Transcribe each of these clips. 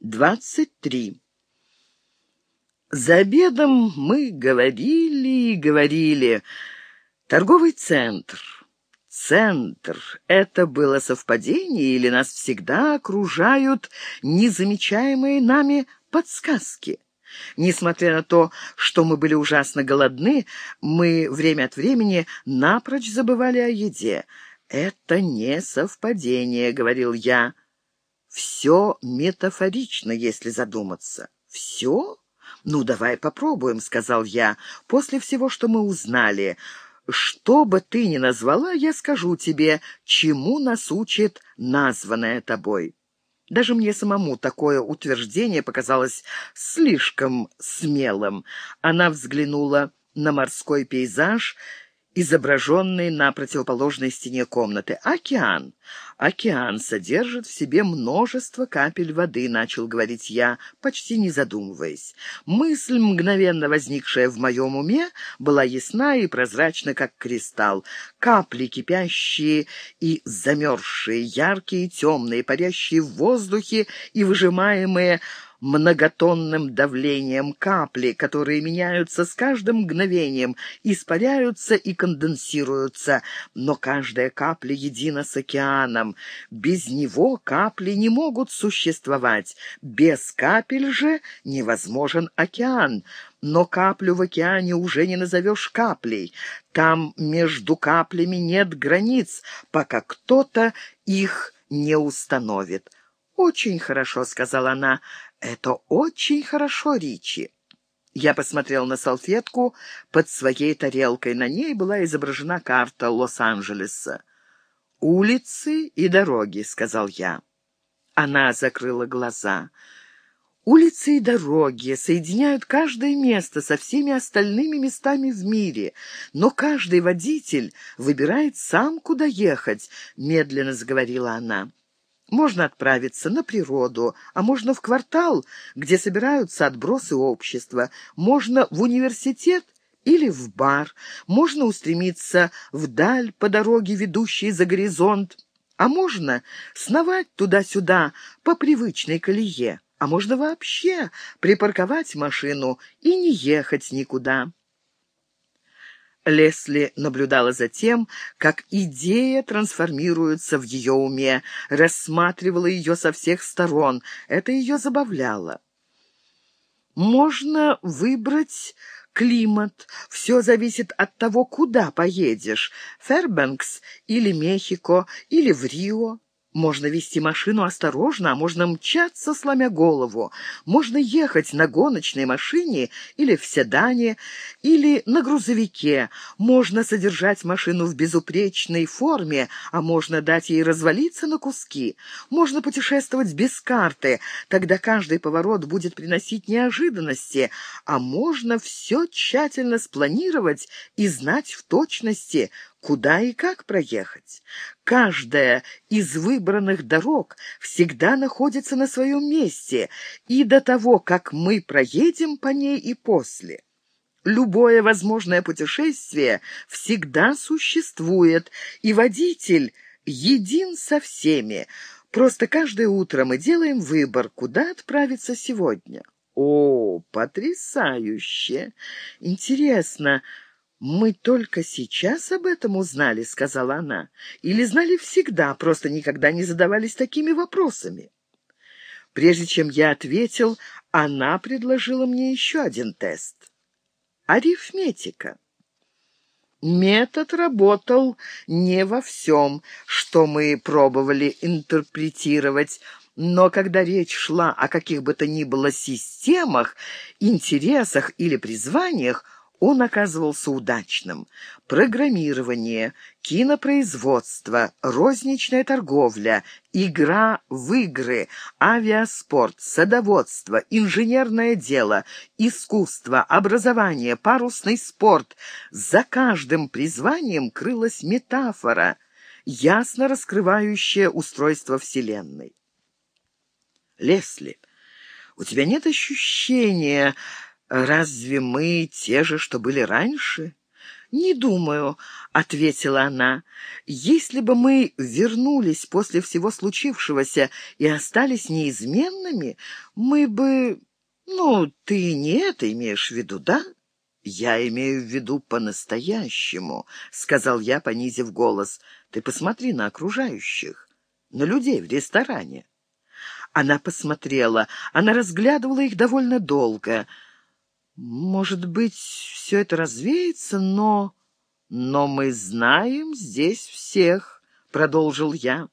23. За обедом мы говорили и говорили. Торговый центр. Центр. Это было совпадение или нас всегда окружают незамечаемые нами подсказки? Несмотря на то, что мы были ужасно голодны, мы время от времени напрочь забывали о еде. «Это не совпадение», — говорил я. Все метафорично, если задуматься. Все? Ну, давай попробуем, сказал я. После всего, что мы узнали, что бы ты ни назвала, я скажу тебе, чему нас учит названное тобой. Даже мне самому такое утверждение показалось слишком смелым. Она взглянула на морской пейзаж изображенный на противоположной стене комнаты. «Океан. Океан содержит в себе множество капель воды», — начал говорить я, почти не задумываясь. Мысль, мгновенно возникшая в моем уме, была ясна и прозрачна, как кристалл. Капли, кипящие и замерзшие, яркие, темные, парящие в воздухе и выжимаемые многотонным давлением капли, которые меняются с каждым мгновением, испаряются и конденсируются, но каждая капля едина с океаном. Без него капли не могут существовать, без капель же невозможен океан. Но каплю в океане уже не назовешь каплей. Там между каплями нет границ, пока кто-то их не установит. «Очень хорошо», — сказала она. «Это очень хорошо, Ричи». Я посмотрел на салфетку под своей тарелкой. На ней была изображена карта Лос-Анджелеса. «Улицы и дороги», — сказал я. Она закрыла глаза. Улицы и дороги соединяют каждое место со всеми остальными местами в мире, но каждый водитель выбирает сам, куда ехать, — медленно заговорила она. Можно отправиться на природу, а можно в квартал, где собираются отбросы общества. Можно в университет или в бар. Можно устремиться вдаль по дороге, ведущей за горизонт. А можно сновать туда-сюда по привычной колее. А можно вообще припарковать машину и не ехать никуда. Лесли наблюдала за тем, как идея трансформируется в ее уме, рассматривала ее со всех сторон. Это ее забавляло. «Можно выбрать климат. Все зависит от того, куда поедешь. Фербенкс или Мехико, или в Рио. Можно вести машину осторожно, а можно мчаться, сломя голову. Можно ехать на гоночной машине или в седане, или на грузовике. Можно содержать машину в безупречной форме, а можно дать ей развалиться на куски. Можно путешествовать без карты, тогда каждый поворот будет приносить неожиданности, а можно все тщательно спланировать и знать в точности, куда и как проехать. Каждая из выбранных дорог всегда находится на своем месте, и до того, как мы проедем по ней и после. Любое возможное путешествие всегда существует, и водитель един со всеми. Просто каждое утро мы делаем выбор, куда отправиться сегодня. О, потрясающе! Интересно, «Мы только сейчас об этом узнали», — сказала она. «Или знали всегда, просто никогда не задавались такими вопросами». Прежде чем я ответил, она предложила мне еще один тест. Арифметика. Метод работал не во всем, что мы пробовали интерпретировать, но когда речь шла о каких бы то ни было системах, интересах или призваниях, он оказывался удачным. Программирование, кинопроизводство, розничная торговля, игра в игры, авиаспорт, садоводство, инженерное дело, искусство, образование, парусный спорт. За каждым призванием крылась метафора, ясно раскрывающая устройство Вселенной. Лесли, у тебя нет ощущения... Разве мы те же, что были раньше? «Не думаю», — ответила она. «Если бы мы вернулись после всего случившегося и остались неизменными, мы бы... Ну, ты не это имеешь в виду, да?» «Я имею в виду по-настоящему», — сказал я, понизив голос. «Ты посмотри на окружающих, на людей в ресторане». Она посмотрела, она разглядывала их довольно долго — может быть, все это развеется, но... Но мы знаем здесь всех, — продолжил я.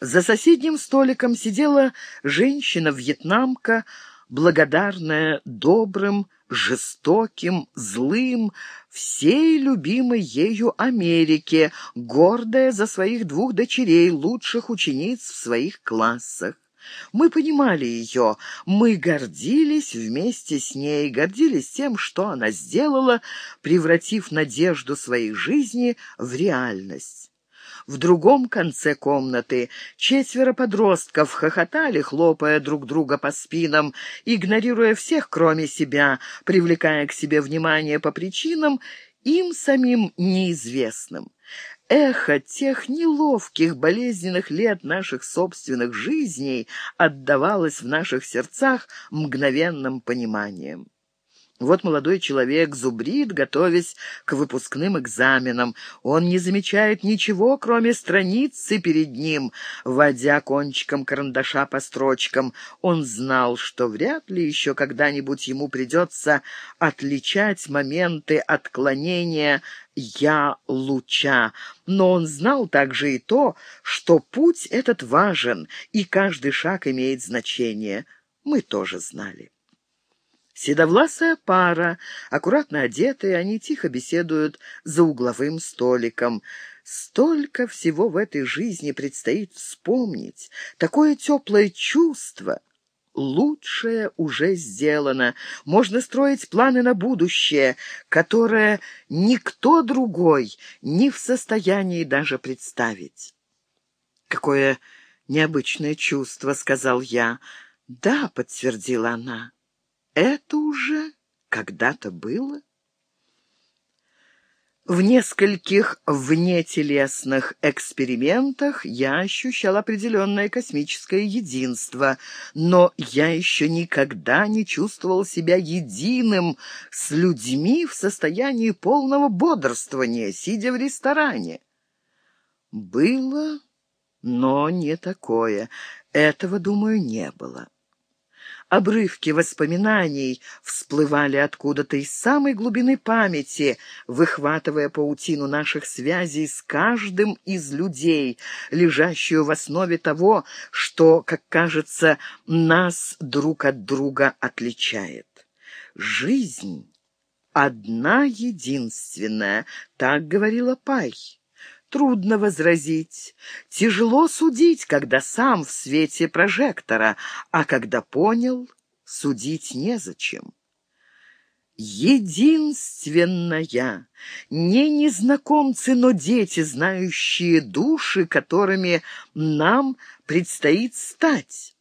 За соседним столиком сидела женщина-вьетнамка, благодарная добрым, жестоким, злым, всей любимой ею Америке, гордая за своих двух дочерей, лучших учениц в своих классах. Мы понимали ее, мы гордились вместе с ней, гордились тем, что она сделала, превратив надежду своей жизни в реальность. В другом конце комнаты четверо подростков хохотали, хлопая друг друга по спинам, игнорируя всех, кроме себя, привлекая к себе внимание по причинам, им самим неизвестным эхо тех неловких, болезненных лет наших собственных жизней отдавалось в наших сердцах мгновенным пониманием. Вот молодой человек зубрит, готовясь к выпускным экзаменам. Он не замечает ничего, кроме страницы перед ним, водя кончиком карандаша по строчкам. Он знал, что вряд ли еще когда-нибудь ему придется отличать моменты отклонения «я луча», но он знал также и то, что путь этот важен, и каждый шаг имеет значение. Мы тоже знали. Седовласая пара, аккуратно одетые, они тихо беседуют за угловым столиком. Столько всего в этой жизни предстоит вспомнить, такое теплое чувство. Лучшее уже сделано. Можно строить планы на будущее, которое никто другой не в состоянии даже представить. «Какое необычное чувство», — сказал я. «Да», — подтвердила она это уже когда-то было? В нескольких внетелесных экспериментах я ощущал определенное космическое единство, но я еще никогда не чувствовал себя единым с людьми в состоянии полного бодрствования, сидя в ресторане. Было, но не такое. Этого, думаю, не было. Обрывки воспоминаний всплывали откуда-то из самой глубины памяти, выхватывая паутину наших связей с каждым из людей, лежащую в основе того, что, как кажется, нас друг от друга отличает. Жизнь одна единственная, так говорила Пай трудно возразить. Тяжело судить, когда сам в свете прожектора, а когда понял, судить незачем. Единственная, не незнакомцы, но дети, знающие души, которыми нам предстоит стать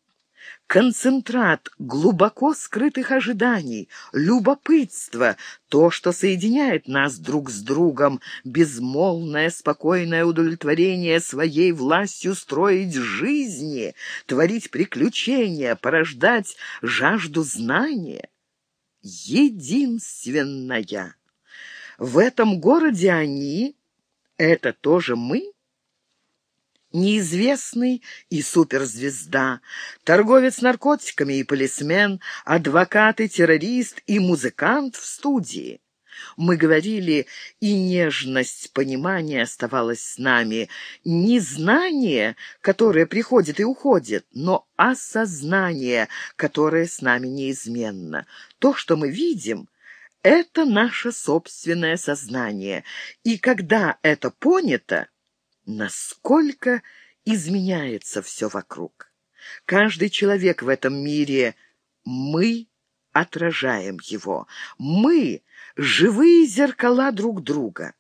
концентрат глубоко скрытых ожиданий, любопытства, то, что соединяет нас друг с другом, безмолвное, спокойное удовлетворение своей властью строить жизни, творить приключения, порождать жажду знания. Единственная. В этом городе они, это тоже мы, неизвестный и суперзвезда, торговец наркотиками и полисмен, адвокат и террорист и музыкант в студии. Мы говорили, и нежность понимания оставалась с нами. Не знание, которое приходит и уходит, но осознание, которое с нами неизменно. То, что мы видим, — это наше собственное сознание, и когда это понято, насколько изменяется все вокруг. Каждый человек в этом мире — мы отражаем его. Мы — живые зеркала друг друга.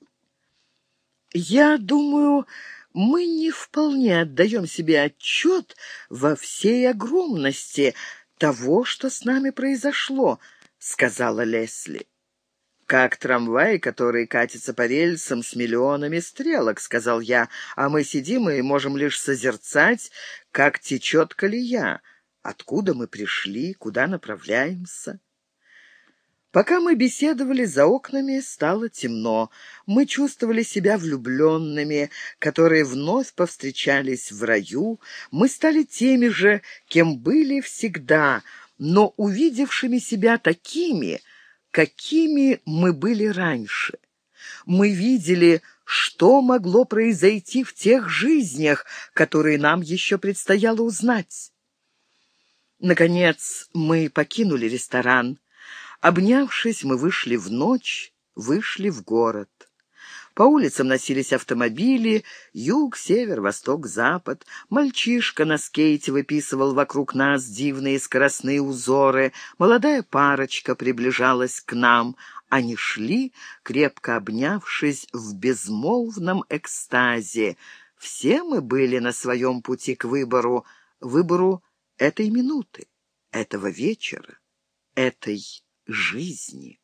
Я думаю, мы не вполне отдаем себе отчет во всей огромности того, что с нами произошло, — сказала Лесли. Как трамвай, который катится по рельсам с миллионами стрелок», — сказал я, «а мы сидим и можем лишь созерцать, как течет колея, откуда мы пришли, куда направляемся». Пока мы беседовали, за окнами стало темно. Мы чувствовали себя влюбленными, которые вновь повстречались в раю. Мы стали теми же, кем были всегда, но увидевшими себя такими, какими мы были раньше. Мы видели, что могло произойти в тех жизнях, которые нам еще предстояло узнать. Наконец мы покинули ресторан. Обнявшись, мы вышли в ночь, вышли в город. По улицам носились автомобили, юг, север, восток, запад. Мальчишка на скейте выписывал вокруг нас дивные скоростные узоры. Молодая парочка приближалась к нам. Они шли, крепко обнявшись в безмолвном экстазе. Все мы были на своем пути к выбору, выбору этой минуты, этого вечера, этой жизни.